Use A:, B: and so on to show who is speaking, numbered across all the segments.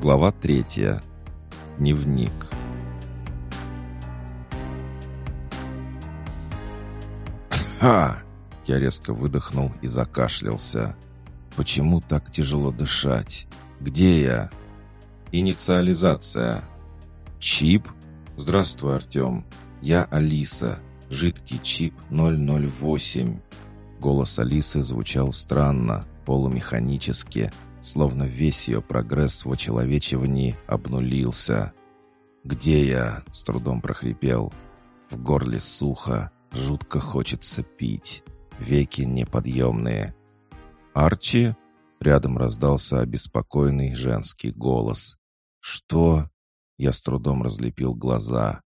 A: Глава третья. Дневник. «Ха!» Я резко выдохнул и закашлялся. «Почему так тяжело дышать? Где я?» «Инициализация». «Чип?» «Здравствуй, Артем. Я Алиса. Жидкий чип 008». Голос Алисы звучал странно, полумеханически, словно весь ее прогресс в очеловечивании обнулился. «Где я?» — с трудом прохрипел. В горле сухо, жутко хочется пить. Веки неподъемные. «Арчи?» — рядом раздался обеспокоенный женский голос. «Что?» — я с трудом разлепил глаза.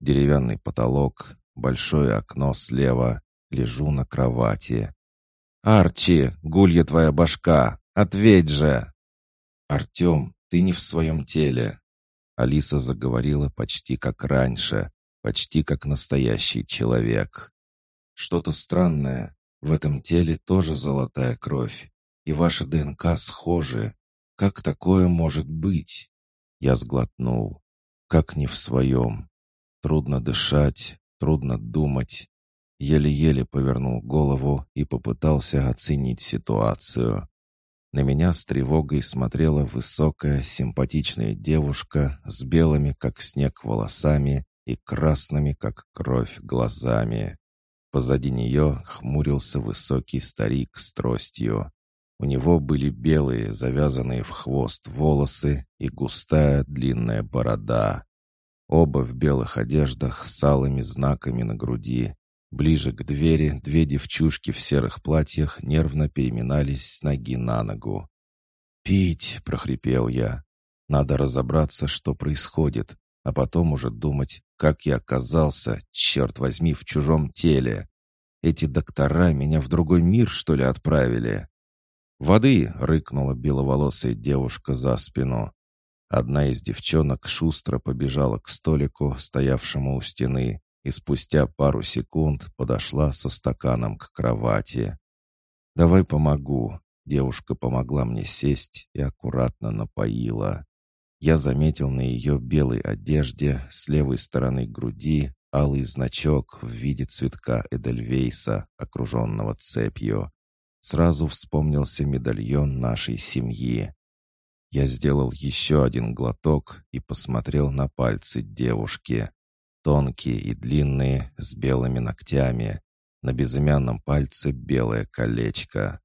A: Деревянный потолок, большое окно слева, лежу на кровати. «Арчи, гулья твоя башка! Ответь же!» «Артем, ты не в своем теле!» Алиса заговорила почти как раньше, почти как настоящий человек. «Что-то странное. В этом теле тоже золотая кровь, и ваша ДНК схожи. Как такое может быть?» Я сглотнул. Как не в своем. Трудно дышать, трудно думать. Еле-еле повернул голову и попытался оценить ситуацию. На меня с тревогой смотрела высокая, симпатичная девушка с белыми, как снег, волосами и красными, как кровь, глазами. Позади нее хмурился высокий старик с тростью. У него были белые, завязанные в хвост волосы и густая длинная борода. Оба в белых одеждах с алыми знаками на груди Ближе к двери две девчушки в серых платьях нервно переминались с ноги на ногу. «Пить!» — прохрипел я. «Надо разобраться, что происходит, а потом уже думать, как я оказался, черт возьми, в чужом теле. Эти доктора меня в другой мир, что ли, отправили?» «Воды!» — рыкнула беловолосая девушка за спину. Одна из девчонок шустро побежала к столику, стоявшему у стены, и спустя пару секунд подошла со стаканом к кровати. «Давай помогу». Девушка помогла мне сесть и аккуратно напоила. Я заметил на ее белой одежде с левой стороны груди алый значок в виде цветка Эдельвейса, окруженного цепью. Сразу вспомнился медальон нашей семьи. Я сделал еще один глоток и посмотрел на пальцы девушки. Тонкие и длинные, с белыми ногтями. На безымянном пальце белое колечко.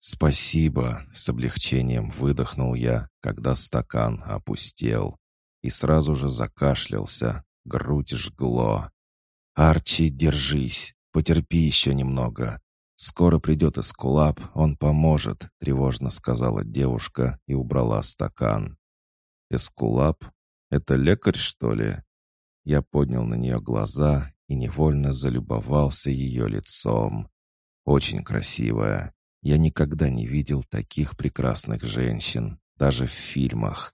A: «Спасибо!» — с облегчением выдохнул я, когда стакан опустел. И сразу же закашлялся, грудь жгло. «Арчи, держись! Потерпи еще немного. Скоро придет Эскулап, он поможет», — тревожно сказала девушка и убрала стакан. «Эскулап? Это лекарь, что ли?» Я поднял на нее глаза и невольно залюбовался ее лицом. Очень красивая. Я никогда не видел таких прекрасных женщин, даже в фильмах.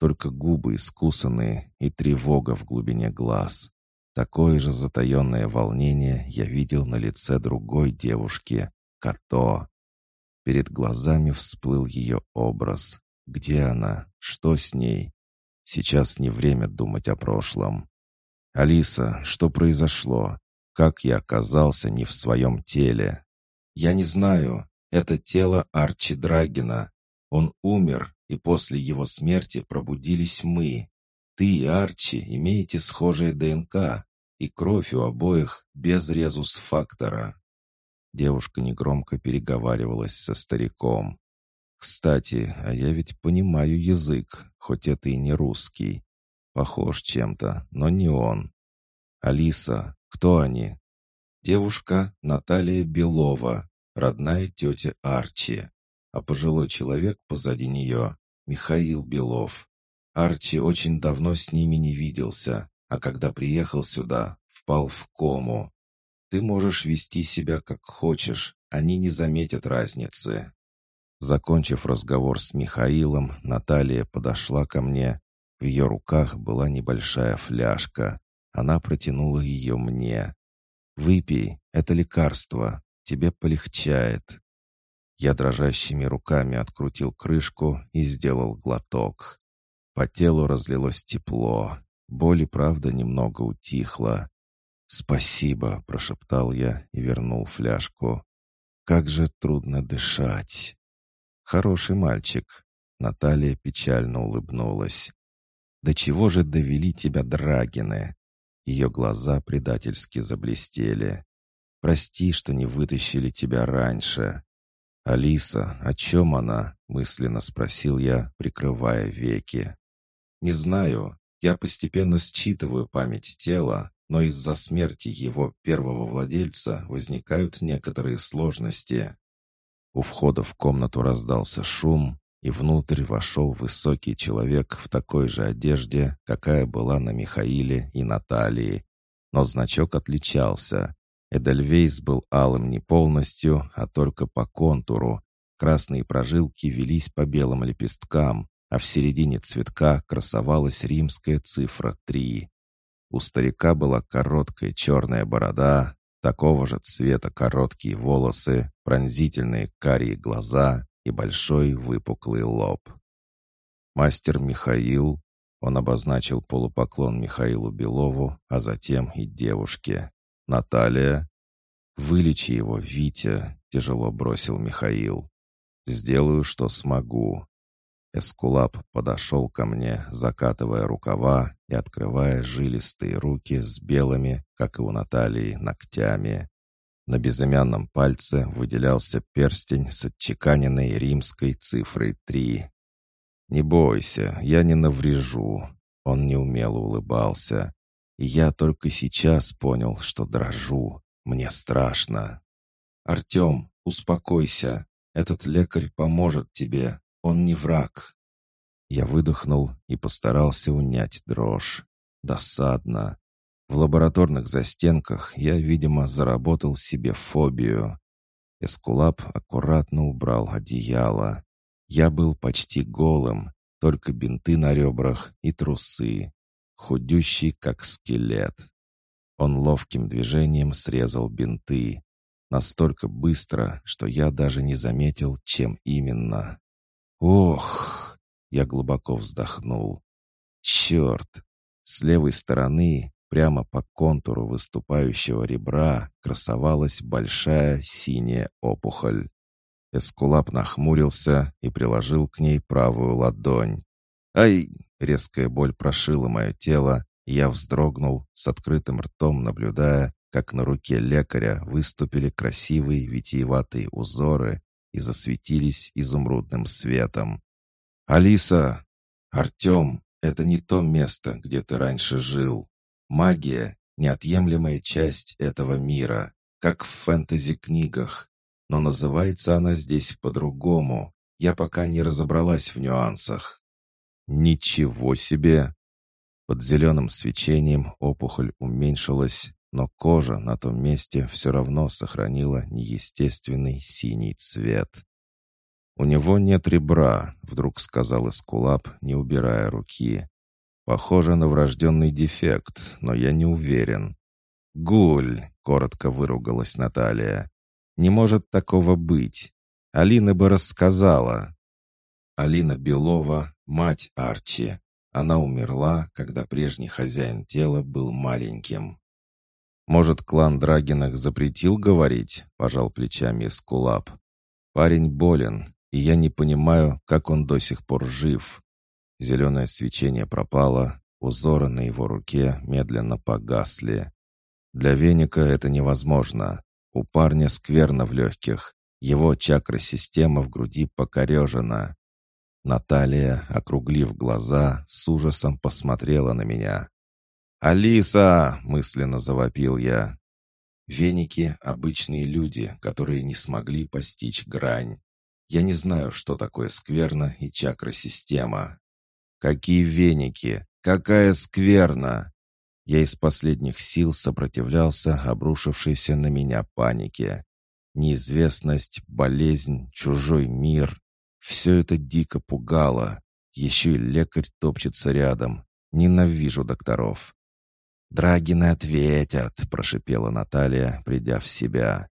A: Только губы искусанные и тревога в глубине глаз. Такое же затаенное волнение я видел на лице другой девушки, Като. Перед глазами всплыл ее образ. Где она? Что с ней? Сейчас не время думать о прошлом. «Алиса, что произошло? Как я оказался не в своем теле?» «Я не знаю. Это тело Арчи Драгина. Он умер, и после его смерти пробудились мы. Ты и Арчи имеете схожие ДНК, и кровь у обоих без резус-фактора». Девушка негромко переговаривалась со стариком. «Кстати, а я ведь понимаю язык, хоть это и не русский. Похож чем-то, но не он. Алиса, кто они? Девушка Наталья Белова, родная тетя Арчи, а пожилой человек позади нее — Михаил Белов. Арчи очень давно с ними не виделся, а когда приехал сюда, впал в кому. Ты можешь вести себя как хочешь, они не заметят разницы. Закончив разговор с Михаилом, Наталья подошла ко мне в ее руках была небольшая фляжка. Она протянула ее мне. «Выпей, это лекарство. Тебе полегчает». Я дрожащими руками открутил крышку и сделал глоток. По телу разлилось тепло. Боль правда немного утихла. «Спасибо», — прошептал я и вернул фляжку. «Как же трудно дышать!» «Хороший мальчик», — Наталья печально улыбнулась. «Да чего же довели тебя Драгины?» Ее глаза предательски заблестели. «Прости, что не вытащили тебя раньше». «Алиса, о чем она?» — мысленно спросил я, прикрывая веки. «Не знаю. Я постепенно считываю память тела, но из-за смерти его первого владельца возникают некоторые сложности. У входа в комнату раздался шум, и внутрь вошел высокий человек в такой же одежде, какая была на Михаиле и Наталии. Но значок отличался. Эдельвейс был алым не полностью, а только по контуру. Красные прожилки велись по белым лепесткам, а в середине цветка красовалась римская цифра 3. У старика была короткая черная борода, такого же цвета короткие волосы, пронзительные карие глаза и большой выпуклый лоб. Мастер Михаил, он обозначил полупоклон Михаилу Белову, а затем и девушке. «Наталья?» «Вылечи его, Витя», — тяжело бросил Михаил. «Сделаю, что смогу. Эскулап подошел ко мне, закатывая рукава и открывая жилистые руки с белыми, как и у Натальи, ногтями. На безымянном пальце выделялся перстень с отчеканенной римской цифрой три. «Не бойся, я не наврежу». Он неумело улыбался. И я только сейчас понял, что дрожу. Мне страшно. «Артем, успокойся. Этот лекарь поможет тебе. Он не враг. Я выдохнул и постарался унять дрожь. Досадно. В лабораторных застенках я, видимо, заработал себе фобию. Эскулап аккуратно убрал одеяло. Я был почти голым, только бинты на ребрах и трусы. Худющий, как скелет. Он ловким движением срезал бинты. Настолько быстро, что я даже не заметил, чем именно. Ох! Я глубоко вздохнул. Черт! С левой стороны, прямо по контуру выступающего ребра, красовалась большая синяя опухоль. Эскулап нахмурился и приложил к ней правую ладонь. «Ай!» — резкая боль прошила мое тело, и я вздрогнул, с открытым ртом наблюдая, как на руке лекаря выступили красивые витиеватые узоры, и засветились изумрудным светом. «Алиса! Артем, это не то место, где ты раньше жил. Магия — неотъемлемая часть этого мира, как в фэнтези-книгах. Но называется она здесь по-другому. Я пока не разобралась в нюансах». «Ничего себе!» Под зеленым свечением опухоль уменьшилась, но кожа на том месте все равно сохранила неестественный синий цвет. «У него нет ребра», — вдруг сказал Эскулап, не убирая руки. «Похоже на врожденный дефект, но я не уверен». «Гуль!» — коротко выругалась Наталья. «Не может такого быть. Алина бы рассказала». Алина Белова — мать Арчи. Она умерла, когда прежний хозяин тела был маленьким. «Может, клан Драгинах запретил говорить?» — пожал плечами Скулап. «Парень болен, и я не понимаю, как он до сих пор жив». Зеленое свечение пропало, узоры на его руке медленно погасли. Для веника это невозможно. У парня скверно в легких. Его чакра-система в груди покорежена. Наталья, округлив глаза, с ужасом посмотрела на меня. «Алиса!» — мысленно завопил я. Веники — обычные люди, которые не смогли постичь грань. Я не знаю, что такое скверна и чакра-система. Какие веники? Какая скверна? Я из последних сил сопротивлялся обрушившейся на меня панике. Неизвестность, болезнь, чужой мир — все это дико пугало. Еще и лекарь топчется рядом. Ненавижу докторов. «Драгины ответят», — прошипела Наталья, придя в себя.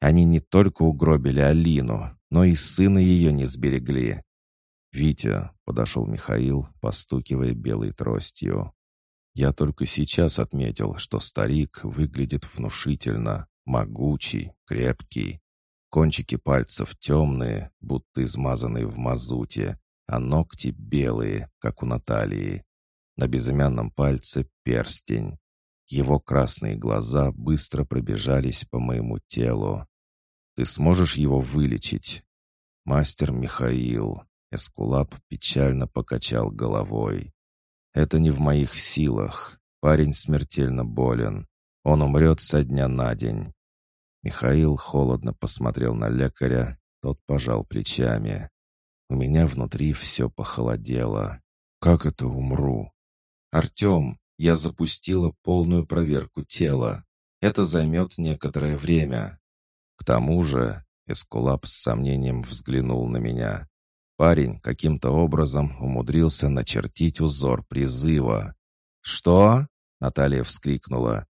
A: «Они не только угробили Алину, но и сына ее не сберегли». «Витя», — подошел Михаил, постукивая белой тростью. «Я только сейчас отметил, что старик выглядит внушительно, могучий, крепкий. Кончики пальцев темные, будто измазанные в мазуте, а ногти белые, как у Натальи. На безымянном пальце перстень. Его красные глаза быстро пробежались по моему телу. «Ты сможешь его вылечить?» «Мастер Михаил», Эскулап печально покачал головой. «Это не в моих силах. Парень смертельно болен. Он умрет со дня на день». Михаил холодно посмотрел на лекаря, тот пожал плечами. У меня внутри все похолодело. «Как это умру?» «Артем, я запустила полную проверку тела. Это займет некоторое время». К тому же Эскулап с сомнением взглянул на меня. Парень каким-то образом умудрился начертить узор призыва. «Что?» — Наталья вскрикнула.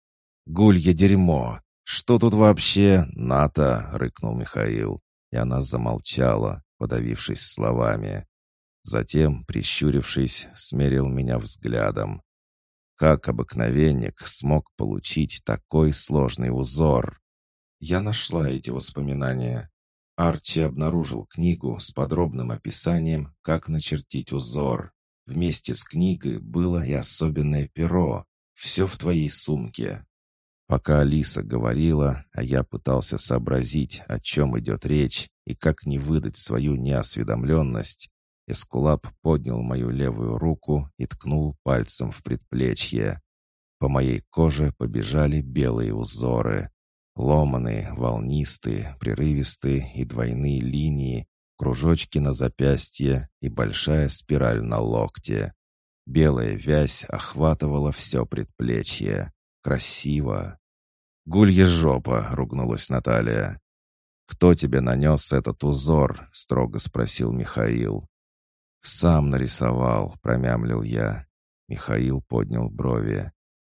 A: «Гулье дерьмо! Что тут вообще?» «Ната!» — рыкнул Михаил. И она замолчала, подавившись словами. Затем, прищурившись, смерил меня взглядом. Как обыкновенник смог получить такой сложный узор? Я нашла эти воспоминания. Арчи обнаружил книгу с подробным описанием, как начертить узор. Вместе с книгой было и особенное перо. Все в твоей сумке. Пока Алиса говорила, а я пытался сообразить, о чем идет речь и как не выдать свою неосведомленность, Эскулап поднял мою левую руку и ткнул пальцем в предплечье. По моей коже побежали белые узоры. Ломаные, волнистые, прерывистые и двойные линии, кружочки на запястье и большая спираль на локте. Белая вязь охватывала все предплечье. Красиво. «Гулья жопа!» — ругнулась Наталья. «Кто тебе нанес этот узор?» — строго спросил Михаил. «Сам нарисовал», — промямлил я. Михаил поднял брови.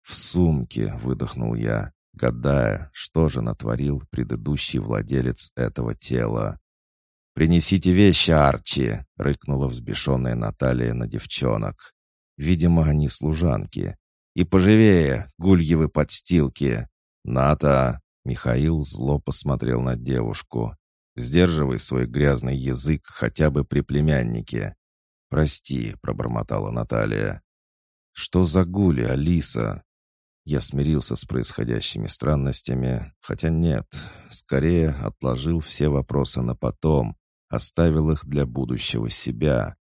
A: «В сумке», — выдохнул я гадая, что же натворил предыдущий владелец этого тела. «Принесите вещи, Арчи!» — рыкнула взбешенная Наталья на девчонок. Видимо, они служанки. «И поживее, гульевы подстилки!» «Ната!» — Михаил зло посмотрел на девушку. «Сдерживай свой грязный язык хотя бы при племяннике». «Прости», — пробормотала Наталья. «Что за гули, Алиса?» Я смирился с происходящими странностями, хотя нет, скорее отложил все вопросы на потом, оставил их для будущего себя.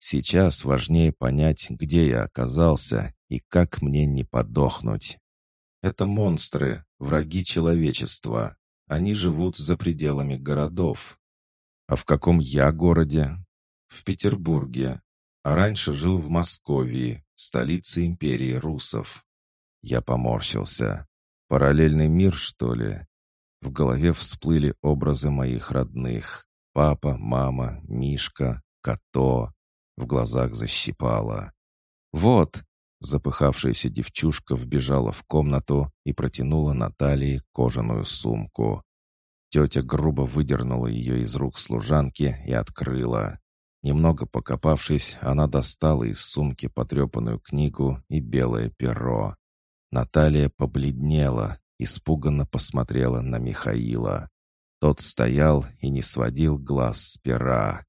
A: Сейчас важнее понять, где я оказался и как мне не подохнуть. Это монстры, враги человечества. Они живут за пределами городов. А в каком я городе? В Петербурге. А раньше жил в Московии, столице империи русов. Я поморщился. Параллельный мир, что ли? В голове всплыли образы моих родных. Папа, мама, Мишка, Като. В глазах защипало. «Вот!» Запыхавшаяся девчушка вбежала в комнату и протянула Наталье кожаную сумку. Тетя грубо выдернула ее из рук служанки и открыла. Немного покопавшись, она достала из сумки потрепанную книгу и белое перо. Наталья побледнела, испуганно посмотрела на Михаила. Тот стоял и не сводил глаз с пера.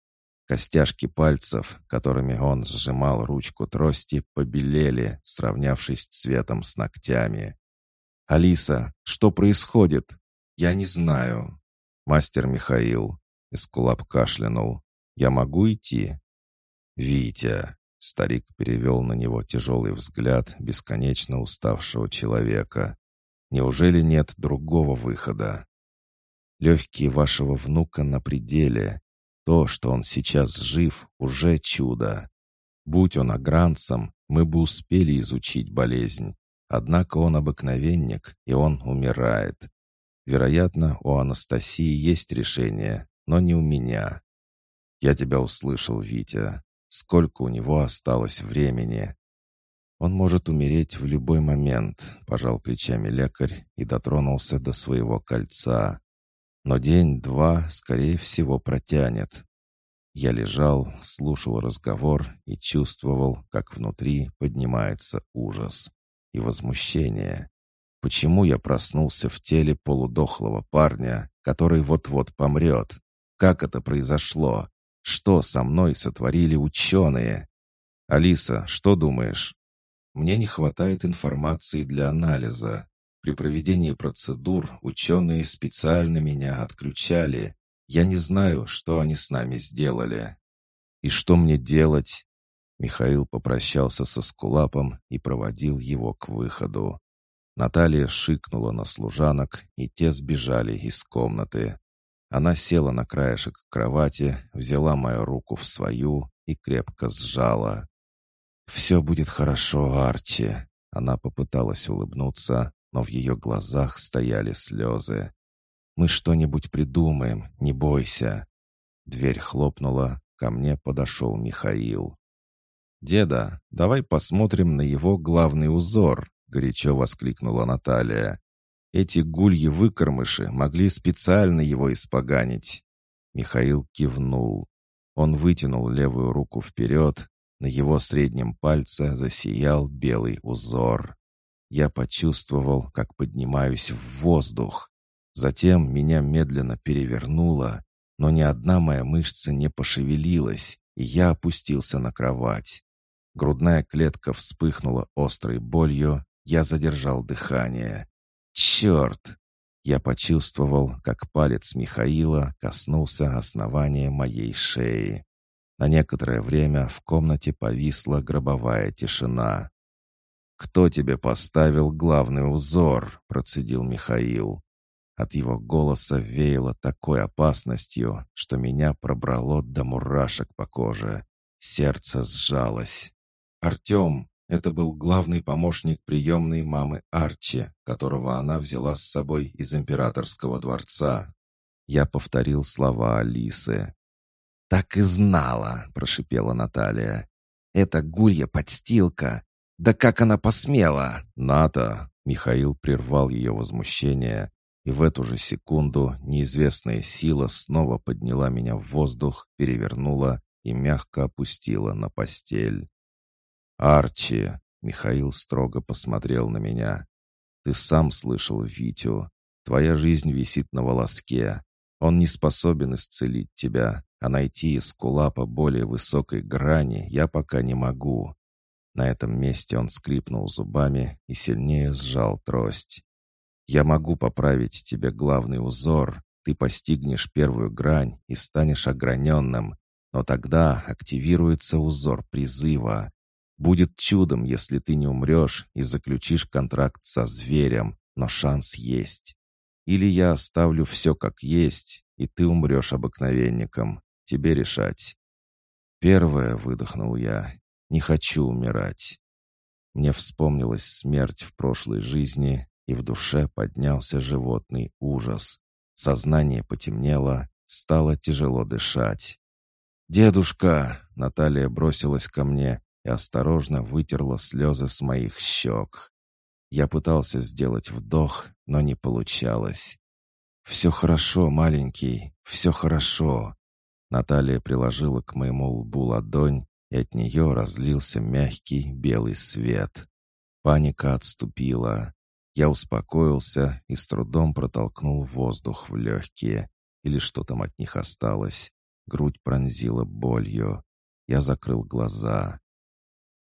A: Костяшки пальцев, которыми он сжимал ручку трости, побелели, сравнявшись цветом с ногтями. «Алиса, что происходит?» «Я не знаю». «Мастер Михаил», — Эскулап кашлянул. «Я могу идти?» «Витя», Старик перевел на него тяжелый взгляд бесконечно уставшего человека. «Неужели нет другого выхода?» «Легкие вашего внука на пределе. То, что он сейчас жив, уже чудо. Будь он агранцем, мы бы успели изучить болезнь. Однако он обыкновенник, и он умирает. Вероятно, у Анастасии есть решение, но не у меня. Я тебя услышал, Витя. Сколько у него осталось времени? Он может умереть в любой момент, пожал плечами лекарь и дотронулся до своего кольца. Но день-два, скорее всего, протянет. Я лежал, слушал разговор и чувствовал, как внутри поднимается ужас и возмущение. Почему я проснулся в теле полудохлого парня, который вот-вот помрет? Как это произошло? Что со мной сотворили ученые? Алиса, что думаешь? Мне не хватает информации для анализа. При проведении процедур ученые специально меня отключали. Я не знаю, что они с нами сделали. И что мне делать? Михаил попрощался со Скулапом и проводил его к выходу. Наталья шикнула на служанок, и те сбежали из комнаты. Она села на краешек кровати, взяла мою руку в свою и крепко сжала. «Все будет хорошо, Арчи!» Она попыталась улыбнуться, но в ее глазах стояли слезы. «Мы что-нибудь придумаем, не бойся!» Дверь хлопнула, ко мне подошел Михаил. «Деда, давай посмотрим на его главный узор!» — горячо воскликнула Наталья. Эти гульи-выкормыши могли специально его испоганить. Михаил кивнул. Он вытянул левую руку вперед. На его среднем пальце засиял белый узор. Я почувствовал, как поднимаюсь в воздух. Затем меня медленно перевернуло, но ни одна моя мышца не пошевелилась, и я опустился на кровать. Грудная клетка вспыхнула острой болью, я задержал дыхание. «Черт!» Я почувствовал, как палец Михаила коснулся основания моей шеи. На некоторое время в комнате повисла гробовая тишина. «Кто тебе поставил главный узор?» — процедил Михаил. От его голоса веяло такой опасностью, что меня пробрало до мурашек по коже. Сердце сжалось. «Артем!» Это был главный помощник приемной мамы Арчи, которого она взяла с собой из императорского дворца. Я повторил слова Алисы. «Так и знала!» — прошипела Наталья. «Это гулья-подстилка! Да как она посмела!» «Ната!» — Михаил прервал ее возмущение, и в эту же секунду неизвестная сила снова подняла меня в воздух, перевернула и мягко опустила на постель. «Арчи!» — Михаил строго посмотрел на меня. «Ты сам слышал Витю. Твоя жизнь висит на волоске. Он не способен исцелить тебя, а найти из кулапа более высокой грани я пока не могу». На этом месте он скрипнул зубами и сильнее сжал трость. «Я могу поправить тебе главный узор, ты постигнешь первую грань и станешь ограненным, но тогда активируется узор призыва. Будет чудом, если ты не умрешь и заключишь контракт со зверем, но шанс есть. Или я оставлю все как есть, и ты умрешь обыкновенником. Тебе решать. Первое, выдохнул я, не хочу умирать. Мне вспомнилась смерть в прошлой жизни, и в душе поднялся животный ужас. Сознание потемнело, стало тяжело дышать. «Дедушка!» — Наталья бросилась ко мне и осторожно вытерла слезы с моих щек. Я пытался сделать вдох, но не получалось. «Все хорошо, маленький, все хорошо». Наталья приложила к моему лбу ладонь, и от нее разлился мягкий белый свет. Паника отступила. Я успокоился и с трудом протолкнул воздух в легкие. Или что там от них осталось. Грудь пронзила болью. Я закрыл глаза.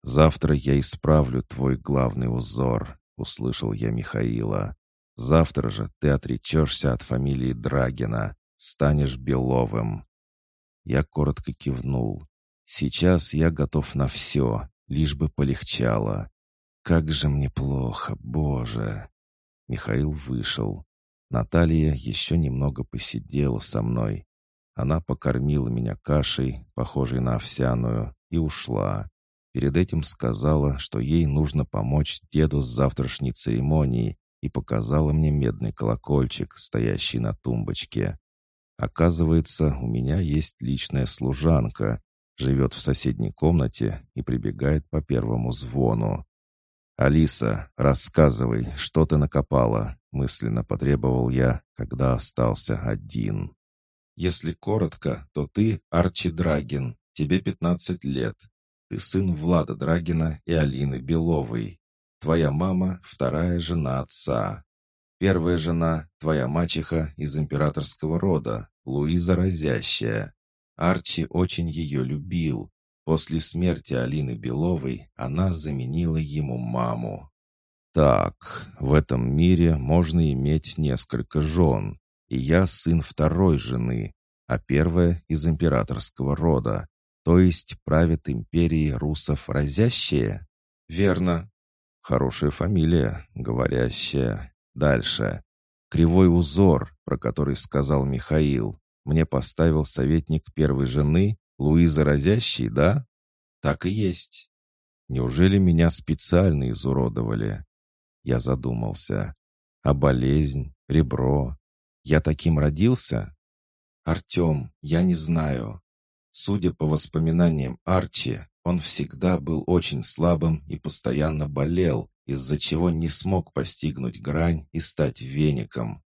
A: «Завтра я исправлю твой главный узор», — услышал я Михаила. «Завтра же ты отречешься от фамилии Драгина, станешь Беловым». Я коротко кивнул. «Сейчас я готов на все, лишь бы полегчало. Как же мне плохо, Боже!» Михаил вышел. Наталья еще немного посидела со мной. Она покормила меня кашей, похожей на овсяную, и ушла. Перед этим сказала, что ей нужно помочь деду с завтрашней церемонией и показала мне медный колокольчик, стоящий на тумбочке. Оказывается, у меня есть личная служанка, живет в соседней комнате и прибегает по первому звону. «Алиса, рассказывай, что ты накопала?» — мысленно потребовал я, когда остался один. Если коротко, то ты Арчи Драгин, тебе 15 лет. Ты сын Влада Драгина и Алины Беловой. Твоя мама — вторая жена отца. Первая жена — твоя мачеха из императорского рода, Луиза Разящая. Арчи очень ее любил. После смерти Алины Беловой она заменила ему маму. Так, в этом мире можно иметь несколько жен, и я сын второй жены, а первая из императорского рода, то есть правит империей русов разящие? Верно, Хорошая фамилия, говорящая. Дальше. Кривой узор, про который сказал Михаил. Мне поставил советник первой жены, Луиза Разящий, да? Так и есть. Неужели меня специально изуродовали? Я задумался. А болезнь, ребро? Я таким родился? Артем, я не знаю. Судя по воспоминаниям Арчи, он всегда был очень слабым и постоянно болел, из-за чего не смог постигнуть грань и стать веником.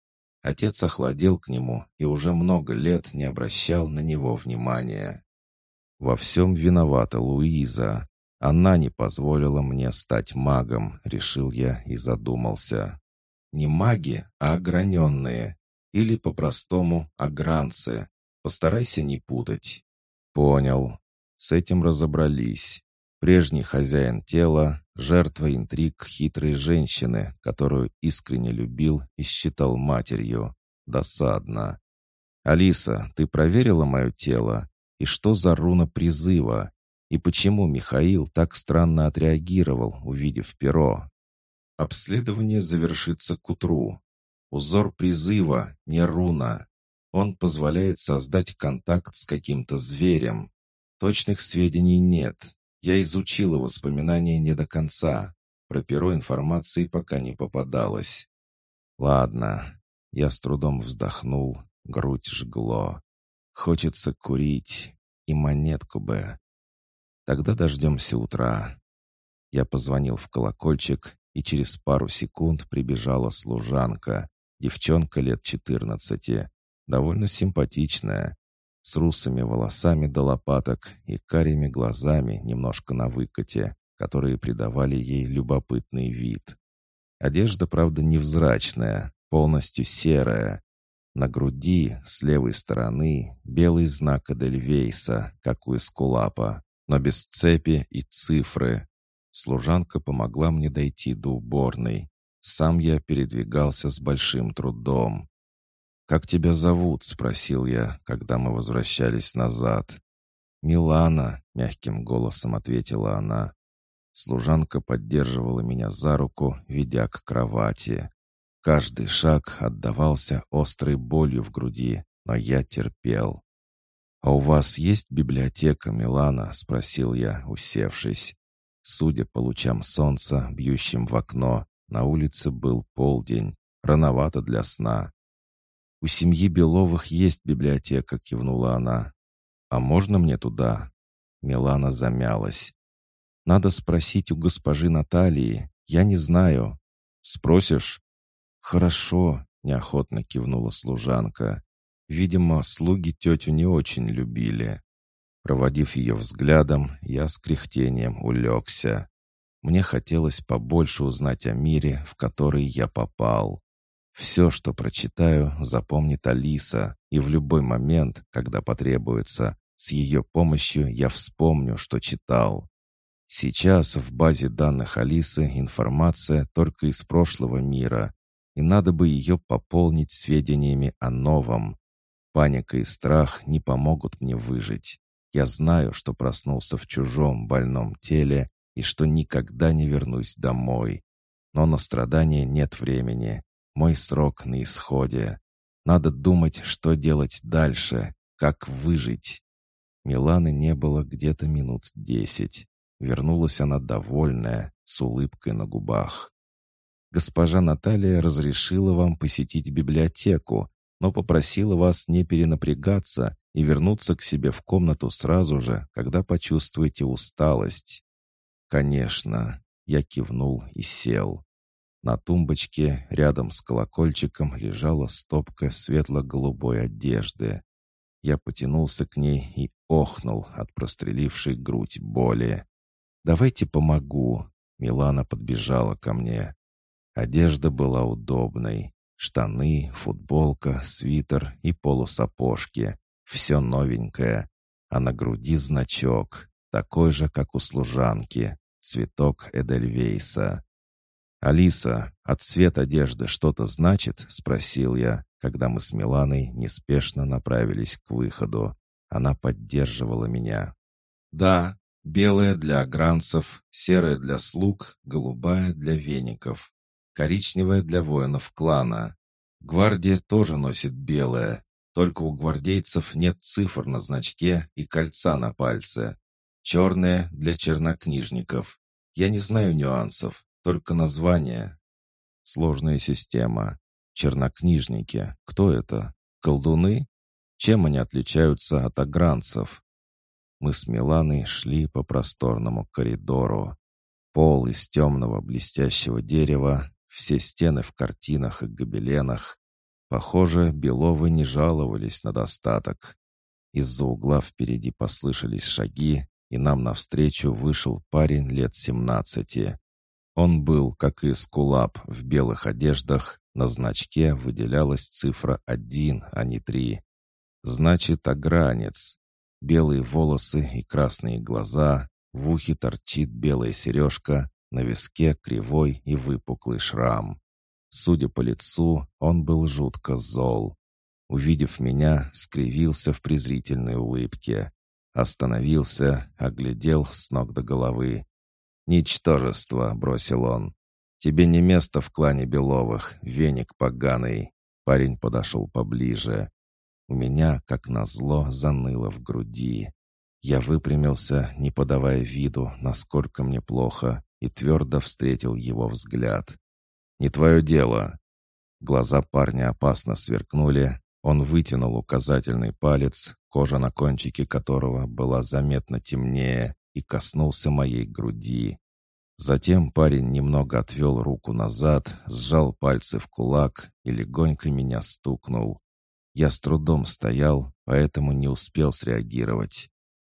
A: Отец охладел к нему и уже много лет не обращал на него внимания. «Во всем виновата Луиза. Она не позволила мне стать магом», — решил я и задумался. «Не маги, а ограненные. Или, по-простому, огранцы. Постарайся не путать». «Понял. С этим разобрались. Прежний хозяин тела — жертва интриг хитрой женщины, которую искренне любил и считал матерью. Досадно. «Алиса, ты проверила мое тело? И что за руна призыва? И почему Михаил так странно отреагировал, увидев перо?» «Обследование завершится к утру. Узор призыва, не руна. Он позволяет создать контакт с каким-то зверем, Точных сведений нет. Я изучила воспоминания не до конца. Про перо информации пока не попадалось. Ладно. Я с трудом вздохнул, грудь жгло. Хочется курить. И монетку бы. Тогда дождемся утра. Я позвонил в колокольчик, и через пару секунд прибежала служанка, девчонка лет четырнадцати, довольно симпатичная, с русыми волосами до лопаток и карими глазами немножко на выкате, которые придавали ей любопытный вид. Одежда, правда, невзрачная, полностью серая. На груди, с левой стороны, белый знак Эдельвейса, как у Эскулапа, но без цепи и цифры. Служанка помогла мне дойти до уборной. Сам я передвигался с большим трудом. «Как тебя зовут?» — спросил я, когда мы возвращались назад. «Милана», — мягким голосом ответила она. Служанка поддерживала меня за руку, ведя к кровати. Каждый шаг отдавался острой болью в груди, но я терпел. «А у вас есть библиотека, Милана?» — спросил я, усевшись. Судя по лучам солнца, бьющим в окно, на улице был полдень, рановато для сна. «У семьи Беловых есть библиотека», — кивнула она. «А можно мне туда?» Милана замялась. «Надо спросить у госпожи Натальи. Я не знаю». «Спросишь?» «Хорошо», — неохотно кивнула служанка. Видимо, слуги тетю не очень любили. Проводив ее взглядом, я с кряхтением улегся. Мне хотелось побольше узнать о мире, в который я попал. Все, что прочитаю, запомнит Алиса, и в любой момент, когда потребуется, с ее помощью я вспомню, что читал. Сейчас в базе данных Алисы информация только из прошлого мира, и надо бы ее пополнить сведениями о новом. Паника и страх не помогут мне выжить. Я знаю, что проснулся в чужом больном теле и что никогда не вернусь домой. Но на страдания нет времени. Мой срок на исходе. Надо думать, что делать дальше, как выжить. Миланы не было где-то минут десять. Вернулась она довольная, с улыбкой на губах. «Госпожа Наталья разрешила вам посетить библиотеку, но попросила вас не перенапрягаться и вернуться к себе в комнату сразу же, когда почувствуете усталость». «Конечно», — я кивнул и сел. На тумбочке рядом с колокольчиком лежала стопка светло-голубой одежды. Я потянулся к ней и охнул от прострелившей грудь боли. «Давайте помогу». Милана подбежала ко мне. Одежда была удобной. Штаны, футболка, свитер и полусапожки. Все новенькое. А на груди значок, такой же, как у служанки. Цветок Эдельвейса. «Алиса, от цвет одежды что-то значит?» — спросил я, когда мы с Миланой неспешно направились к выходу. Она поддерживала меня. «Да, белая для агранцев, серая для слуг, голубая для веников, коричневая для воинов клана. Гвардия тоже носит белое, только у гвардейцев нет цифр на значке и кольца на пальце. Черное для чернокнижников. Я не знаю нюансов, только название. Сложная система. Чернокнижники. Кто это? Колдуны? Чем они отличаются от агранцев? Мы с Миланой шли по просторному коридору. Пол из темного блестящего дерева, все стены в картинах и гобеленах. Похоже, Беловы не жаловались на достаток. Из-за угла впереди послышались шаги, и нам навстречу вышел парень лет семнадцати. Он был, как и Скулап, в белых одеждах, на значке выделялась цифра один, а не три. Значит, огранец. Белые волосы и красные глаза, в ухе торчит белая сережка, на виске кривой и выпуклый шрам. Судя по лицу, он был жутко зол. Увидев меня, скривился в презрительной улыбке. Остановился, оглядел с ног до головы. «Ничтожество», — бросил он. «Тебе не место в клане Беловых, веник поганый». Парень подошел поближе. У меня, как назло, заныло в груди. Я выпрямился, не подавая виду, насколько мне плохо, и твердо встретил его взгляд. «Не твое дело». Глаза парня опасно сверкнули. Он вытянул указательный палец, кожа на кончике которого была заметно темнее, и коснулся моей груди. Затем парень немного отвел руку назад, сжал пальцы в кулак и легонько меня стукнул. Я с трудом стоял, поэтому не успел среагировать.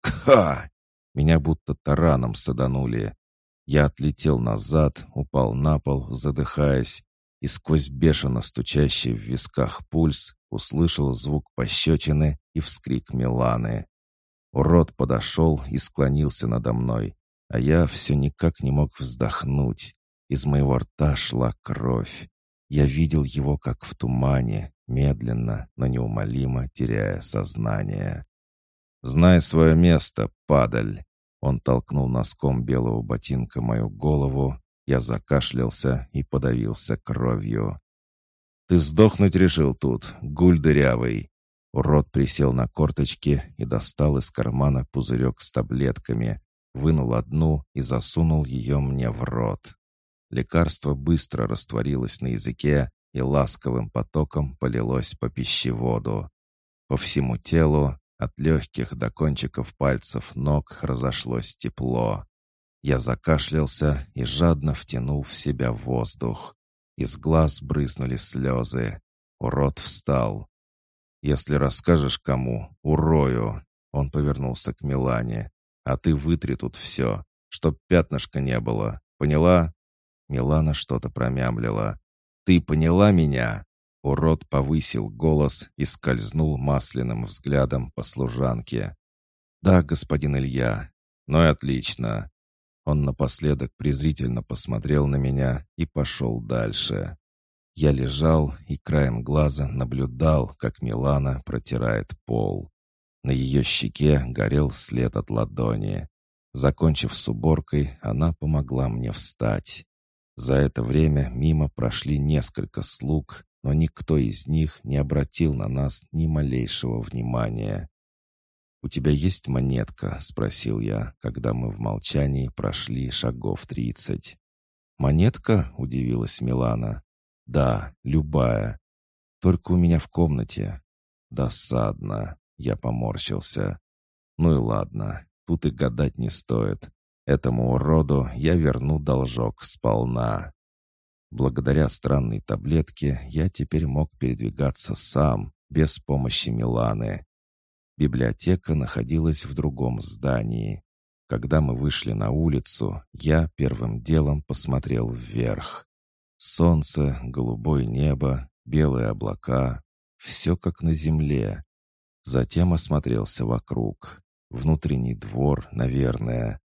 A: «Ха!» Меня будто тараном саданули. Я отлетел назад, упал на пол, задыхаясь, и сквозь бешено стучащий в висках пульс услышал звук пощечины и вскрик Миланы. Урод подошел и склонился надо мной, а я все никак не мог вздохнуть. Из моего рта шла кровь. Я видел его как в тумане, медленно, но неумолимо теряя сознание. «Знай свое место, падаль!» Он толкнул носком белого ботинка мою голову. Я закашлялся и подавился кровью. «Ты сдохнуть решил тут, гуль дырявый!» Урод присел на корточки и достал из кармана пузырек с таблетками, вынул одну и засунул ее мне в рот. Лекарство быстро растворилось на языке и ласковым потоком полилось по пищеводу. По всему телу от легких до кончиков пальцев ног разошлось тепло. Я закашлялся и жадно втянул в себя воздух. Из глаз брызнули слезы. Урод встал. «Если расскажешь кому, урою!» Он повернулся к Милане. «А ты вытри тут все, чтоб пятнышка не было. Поняла?» Милана что-то промямлила. «Ты поняла меня?» Урод повысил голос и скользнул масляным взглядом по служанке. «Да, господин Илья. Ну и отлично». Он напоследок презрительно посмотрел на меня и пошел дальше. Я лежал и краем глаза наблюдал, как Милана протирает пол. На ее щеке горел след от ладони. Закончив с уборкой, она помогла мне встать. За это время мимо прошли несколько слуг, но никто из них не обратил на нас ни малейшего внимания. «У тебя есть монетка?» — спросил я, когда мы в молчании прошли шагов тридцать. «Монетка?» — удивилась Милана. «Да, любая. Только у меня в комнате». «Досадно», — я поморщился. «Ну и ладно, тут и гадать не стоит. Этому уроду я верну должок сполна». Благодаря странной таблетке я теперь мог передвигаться сам, без помощи Миланы. Библиотека находилась в другом здании. Когда мы вышли на улицу, я первым делом посмотрел вверх. Солнце, голубое небо, белые облака — все как на земле. Затем осмотрелся вокруг. Внутренний двор, наверное.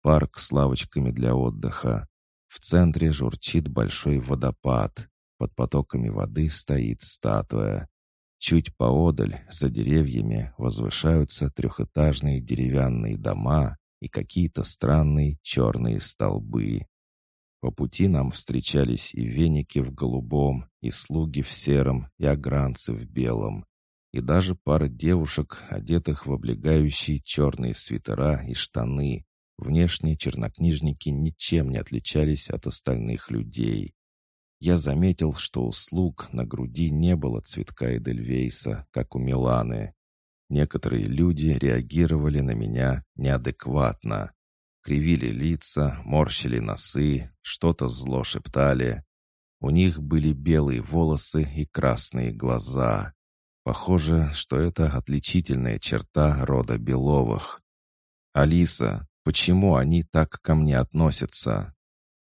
A: Парк с лавочками для отдыха. В центре журчит большой водопад. Под потоками воды стоит статуя. Чуть поодаль, за деревьями, возвышаются трехэтажные деревянные дома и какие-то странные черные столбы. По пути нам встречались и веники в голубом, и слуги в сером, и огранцы в белом, и даже пара девушек, одетых в облегающие черные свитера и штаны. Внешне чернокнижники ничем не отличались от остальных людей. Я заметил, что у слуг на груди не было цветка Эдельвейса, как у Миланы. Некоторые люди реагировали на меня неадекватно. Кривили лица, морщили носы, что-то зло шептали. У них были белые волосы и красные глаза. Похоже, что это отличительная черта рода Беловых. «Алиса, почему они так ко мне относятся?»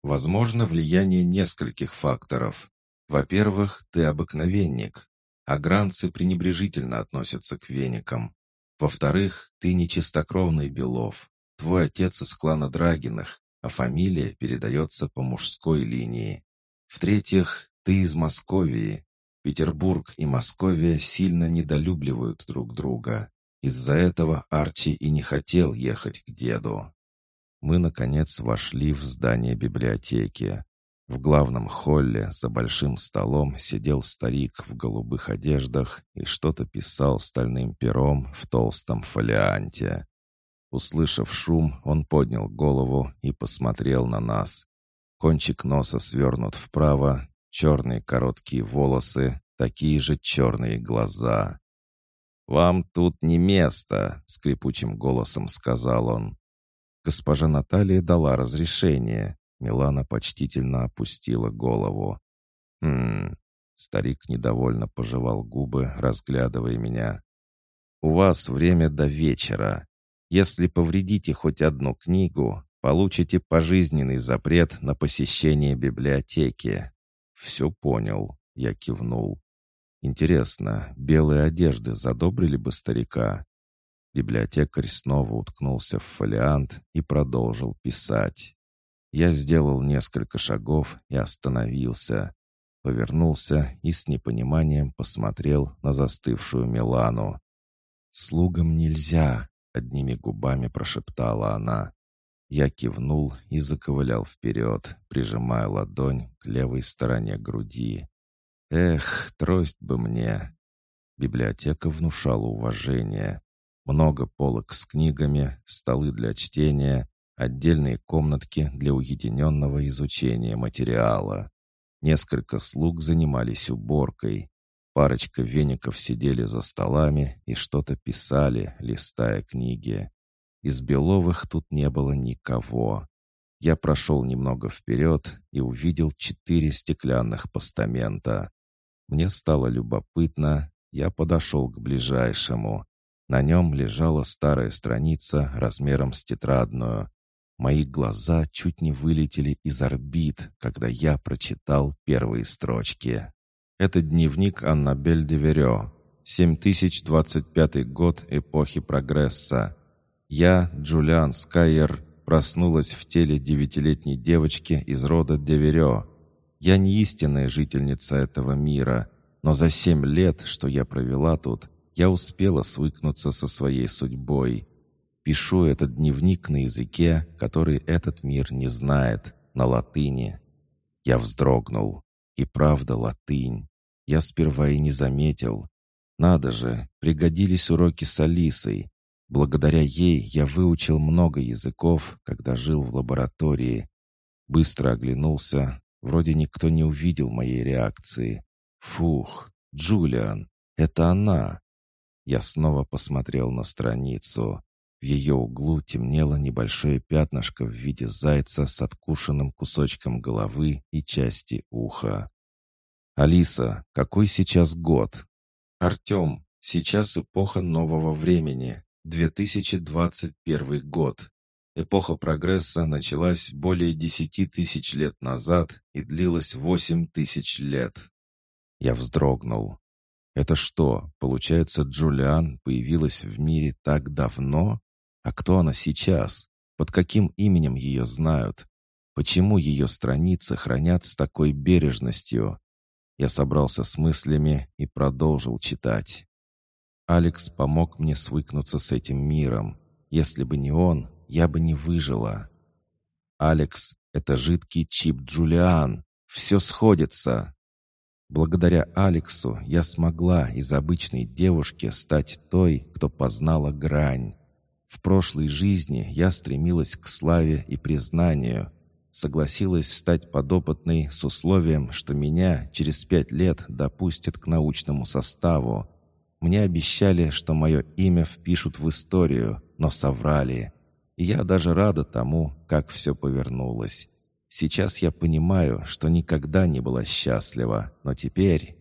A: «Возможно, влияние нескольких факторов. Во-первых, ты обыкновенник, а гранцы пренебрежительно относятся к веникам. Во-вторых, ты не чистокровный Белов. Твой отец из клана Драгиных, а фамилия передается по мужской линии. В-третьих, ты из Московии. Петербург и Московия сильно недолюбливают друг друга. Из-за этого Арчи и не хотел ехать к деду. Мы, наконец, вошли в здание библиотеки. В главном холле за большим столом сидел старик в голубых одеждах и что-то писал стальным пером в толстом фолианте. Услышав шум, он поднял голову и посмотрел на нас. Кончик носа свернут вправо, черные короткие волосы, такие же черные глаза. «Вам тут не место», — скрипучим голосом сказал он. Госпожа Наталья дала разрешение, Милана почтительно опустила голову. «Хм...» Старик недовольно пожевал губы, разглядывая меня. «У вас время до вечера. Если повредите хоть одну книгу, получите пожизненный запрет на посещение библиотеки». «Все понял», — я кивнул. «Интересно, белые одежды задобрили бы старика?» Библиотекарь снова уткнулся в фолиант и продолжил писать. Я сделал несколько шагов и остановился. Повернулся и с непониманием посмотрел на застывшую Милану. «Слугам нельзя!» — одними губами прошептала она. Я кивнул и заковылял вперед, прижимая ладонь к левой стороне груди. «Эх, трость бы мне!» Библиотека внушала уважение. Много полок с книгами, столы для чтения, отдельные комнатки для уединенного изучения материала. Несколько слуг занимались уборкой. Парочка веников сидели за столами и что-то писали, листая книги. Из Беловых тут не было никого. Я прошел немного вперед и увидел четыре стеклянных постамента. Мне стало любопытно, я подошел к ближайшему. На нем лежала старая страница размером с тетрадную. Мои глаза чуть не вылетели из орбит, когда я прочитал первые строчки. Это дневник Аннабель де Верё, 7025 год эпохи прогресса. Я, Джулиан Скайер, проснулась в теле девятилетней девочки из рода Деверё. Я не истинная жительница этого мира, но за семь лет, что я провела тут, я успела свыкнуться со своей судьбой. Пишу этот дневник на языке, который этот мир не знает, на латыни. Я вздрогнул. И правда латынь. Я сперва и не заметил. Надо же, пригодились уроки с Алисой. Благодаря ей я выучил много языков, когда жил в лаборатории. Быстро оглянулся. Вроде никто не увидел моей реакции. Фух, Джулиан, это она. Я снова посмотрел на страницу. В ее углу темнело небольшое пятнышко в виде зайца с откушенным кусочком головы и части уха. «Алиса, какой сейчас год?» «Артем, Сейчас эпоха нового времени, 2021 год. Эпоха прогресса началась более 10 тысяч лет назад и длилась 8 тысяч лет. Я вздрогнул. Это что, получается, Джулиан появилась в мире так давно? А кто она сейчас? Под каким именем ее знают? Почему ее страницы хранят с такой бережностью? Я собрался с мыслями и продолжил читать. Алекс помог мне свыкнуться с этим миром. Если бы не он, я бы не выжила. Алекс — это жидкий чип Джулиан. Все сходится. Благодаря Алексу я смогла из обычной девушки стать той, кто познала грань. В прошлой жизни я стремилась к славе и признанию, согласилась стать подопытной с условием, что меня через пять лет допустят к научному составу. Мне обещали, что мое имя впишут в историю, но соврали. И я даже рада тому, как все повернулось. Сейчас я понимаю, что никогда не была счастлива, но теперь...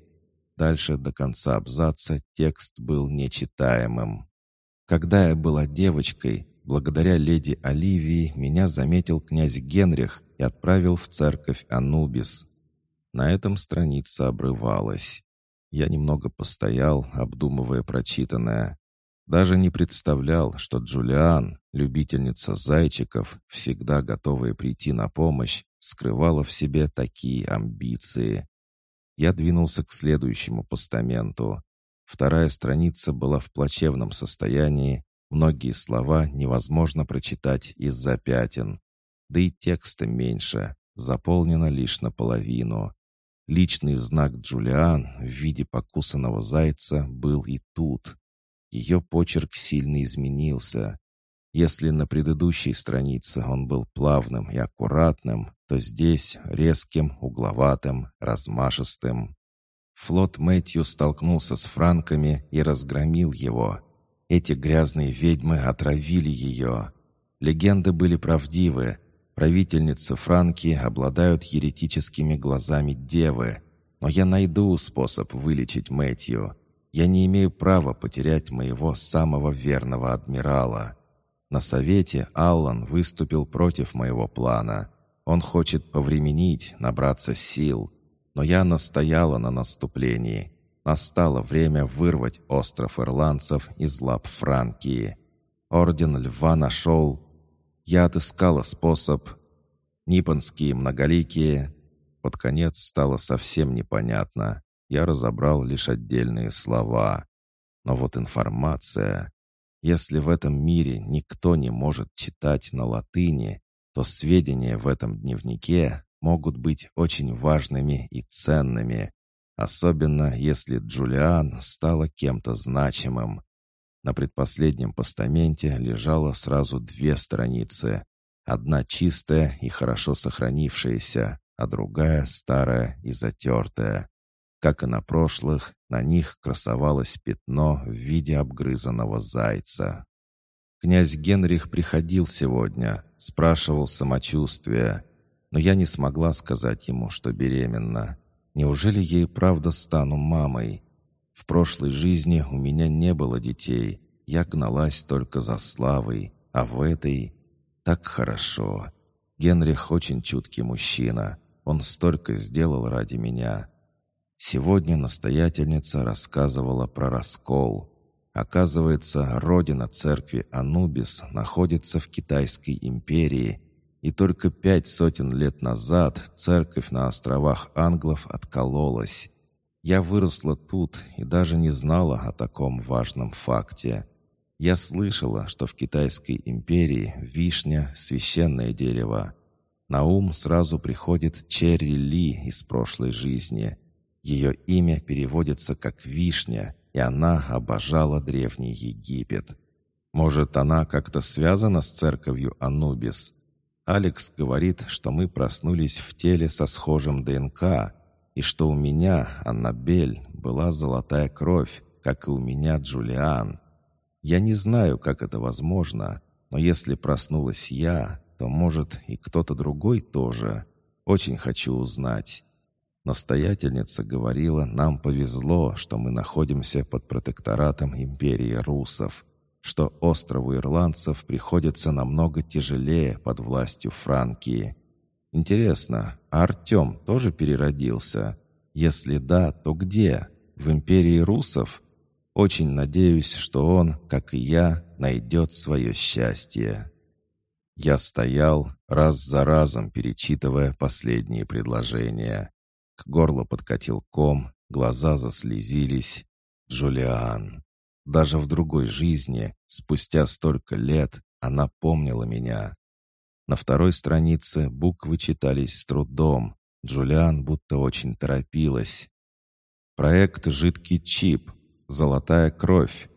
A: Дальше до конца абзаца текст был нечитаемым. Когда я была девочкой, благодаря леди Оливии меня заметил князь Генрих и отправил в церковь Анубис. На этом страница обрывалась. Я немного постоял, обдумывая прочитанное. Даже не представлял, что Джулиан, любительница зайчиков, всегда готовая прийти на помощь, скрывала в себе такие амбиции. Я двинулся к следующему постаменту. Вторая страница была в плачевном состоянии, многие слова невозможно прочитать из-за пятен. Да и текста меньше, заполнено лишь наполовину. Личный знак Джулиан в виде покусанного зайца был и тут. Ее почерк сильно изменился. Если на предыдущей странице он был плавным и аккуратным, то здесь резким, угловатым, размашистым. Флот Мэтью столкнулся с франками и разгромил его. Эти грязные ведьмы отравили ее. Легенды были правдивы. Правительницы Франки обладают еретическими глазами девы. Но я найду способ вылечить Мэтью. Я не имею права потерять моего самого верного адмирала. На совете Аллан выступил против моего плана. Он хочет повременить, набраться сил но я настояла на наступлении. Настало время вырвать остров ирландцев из лап Франкии. Орден Льва нашел. Я отыскала способ. Нипонские многоликие. Под конец стало совсем непонятно. Я разобрал лишь отдельные слова. Но вот информация... Если в этом мире никто не может читать на латыни, то сведения в этом дневнике могут быть очень важными и ценными, особенно если Джулиан стала кем-то значимым. На предпоследнем постаменте лежало сразу две страницы. Одна чистая и хорошо сохранившаяся, а другая старая и затертая. Как и на прошлых, на них красовалось пятно в виде обгрызанного зайца. Князь Генрих приходил сегодня, спрашивал самочувствие но я не смогла сказать ему, что беременна. Неужели ей правда стану мамой? В прошлой жизни у меня не было детей. Я гналась только за славой, а в этой... Так хорошо. Генрих очень чуткий мужчина. Он столько сделал ради меня. Сегодня настоятельница рассказывала про раскол. Оказывается, родина церкви Анубис находится в Китайской империи – и только пять сотен лет назад церковь на островах англов откололась. Я выросла тут и даже не знала о таком важном факте. Я слышала, что в Китайской империи вишня – священное дерево. На ум сразу приходит Черри Ли из прошлой жизни. Ее имя переводится как «вишня», и она обожала Древний Египет. Может, она как-то связана с церковью Анубис – Алекс говорит, что мы проснулись в теле со схожим ДНК, и что у меня, Аннабель, была золотая кровь, как и у меня Джулиан. Я не знаю, как это возможно, но если проснулась я, то, может, и кто-то другой тоже. Очень хочу узнать. Настоятельница говорила, нам повезло, что мы находимся под протекторатом империи русов, что острову ирландцев приходится намного тяжелее под властью Франкии. Интересно, а Артем тоже переродился? Если да, то где? В империи русов? Очень надеюсь, что он, как и я, найдет свое счастье. Я стоял, раз за разом перечитывая последние предложения. К горлу подкатил ком, глаза заслезились. Джулиан. Даже в другой жизни, спустя столько лет, она помнила меня. На второй странице буквы читались с трудом. Джулиан будто очень торопилась. Проект «Жидкий чип», «Золотая кровь».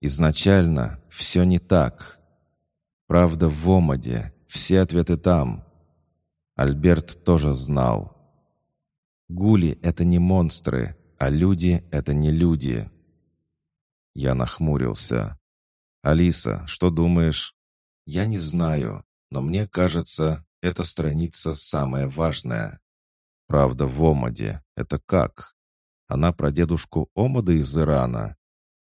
A: Изначально все не так. Правда в Омаде, все ответы там. Альберт тоже знал. Гули — это не монстры, а люди — это не люди. Я нахмурился. «Алиса, что думаешь?» «Я не знаю, но мне кажется, эта страница самая важная». «Правда в Омаде. Это как?» «Она про дедушку Омада из Ирана.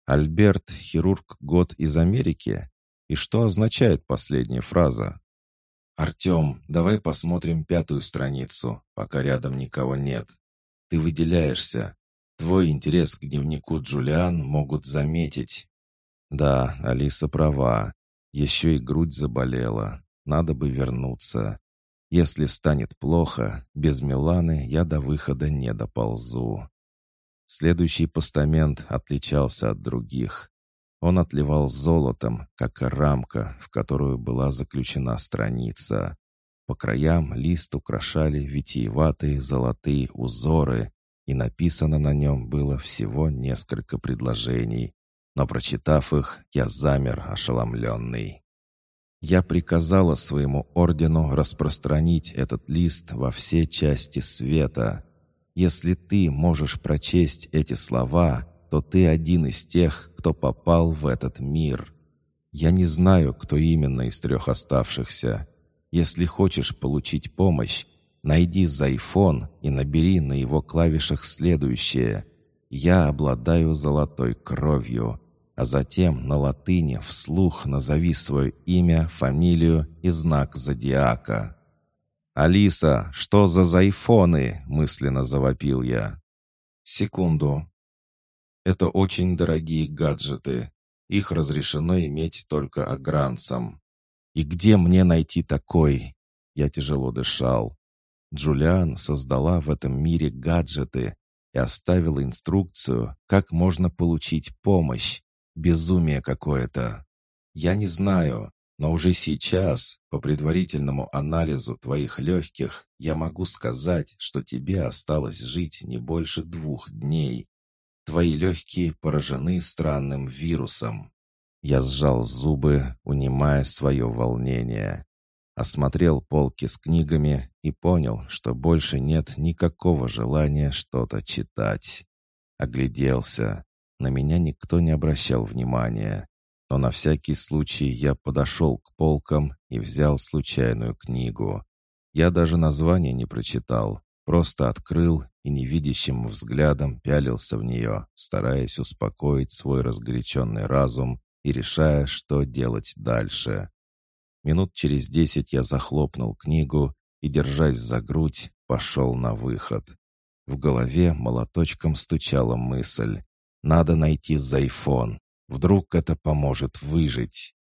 A: Альберт — хирург год из Америки. И что означает последняя фраза?» «Артем, давай посмотрим пятую страницу, пока рядом никого нет. Ты выделяешься. Твой интерес к дневнику Джулиан могут заметить». «Да, Алиса права. Еще и грудь заболела. Надо бы вернуться. Если станет плохо, без Миланы я до выхода не доползу». Следующий постамент отличался от других. Он отливал золотом, как рамка, в которую была заключена страница. По краям лист украшали витиеватые золотые узоры, и написано на нем было всего несколько предложений. Но, прочитав их, я замер ошеломленный. Я приказала своему ордену распространить этот лист во все части света. Если ты можешь прочесть эти слова, то ты один из тех, кто попал в этот мир. Я не знаю, кто именно из трех оставшихся. Если хочешь получить помощь, найди зайфон и набери на его клавишах следующее. «Я обладаю золотой кровью», а затем на латыни вслух назови свое имя, фамилию и знак зодиака. «Алиса, что за зайфоны?» — мысленно завопил я. «Секунду», это очень дорогие гаджеты. Их разрешено иметь только агранцам. И где мне найти такой? Я тяжело дышал. Джулиан создала в этом мире гаджеты и оставила инструкцию, как можно получить помощь. Безумие какое-то. Я не знаю, но уже сейчас, по предварительному анализу твоих легких, я могу сказать, что тебе осталось жить не больше двух дней. Твои легкие поражены странным вирусом». Я сжал зубы, унимая свое волнение. Осмотрел полки с книгами и понял, что больше нет никакого желания что-то читать. Огляделся. На меня никто не обращал внимания. Но на всякий случай я подошел к полкам и взял случайную книгу. Я даже название не прочитал, просто открыл и невидящим взглядом пялился в нее, стараясь успокоить свой разгоряченный разум и решая, что делать дальше. Минут через десять я захлопнул книгу и, держась за грудь, пошел на выход. В голове молоточком стучала мысль. «Надо найти Зайфон. Вдруг это поможет выжить».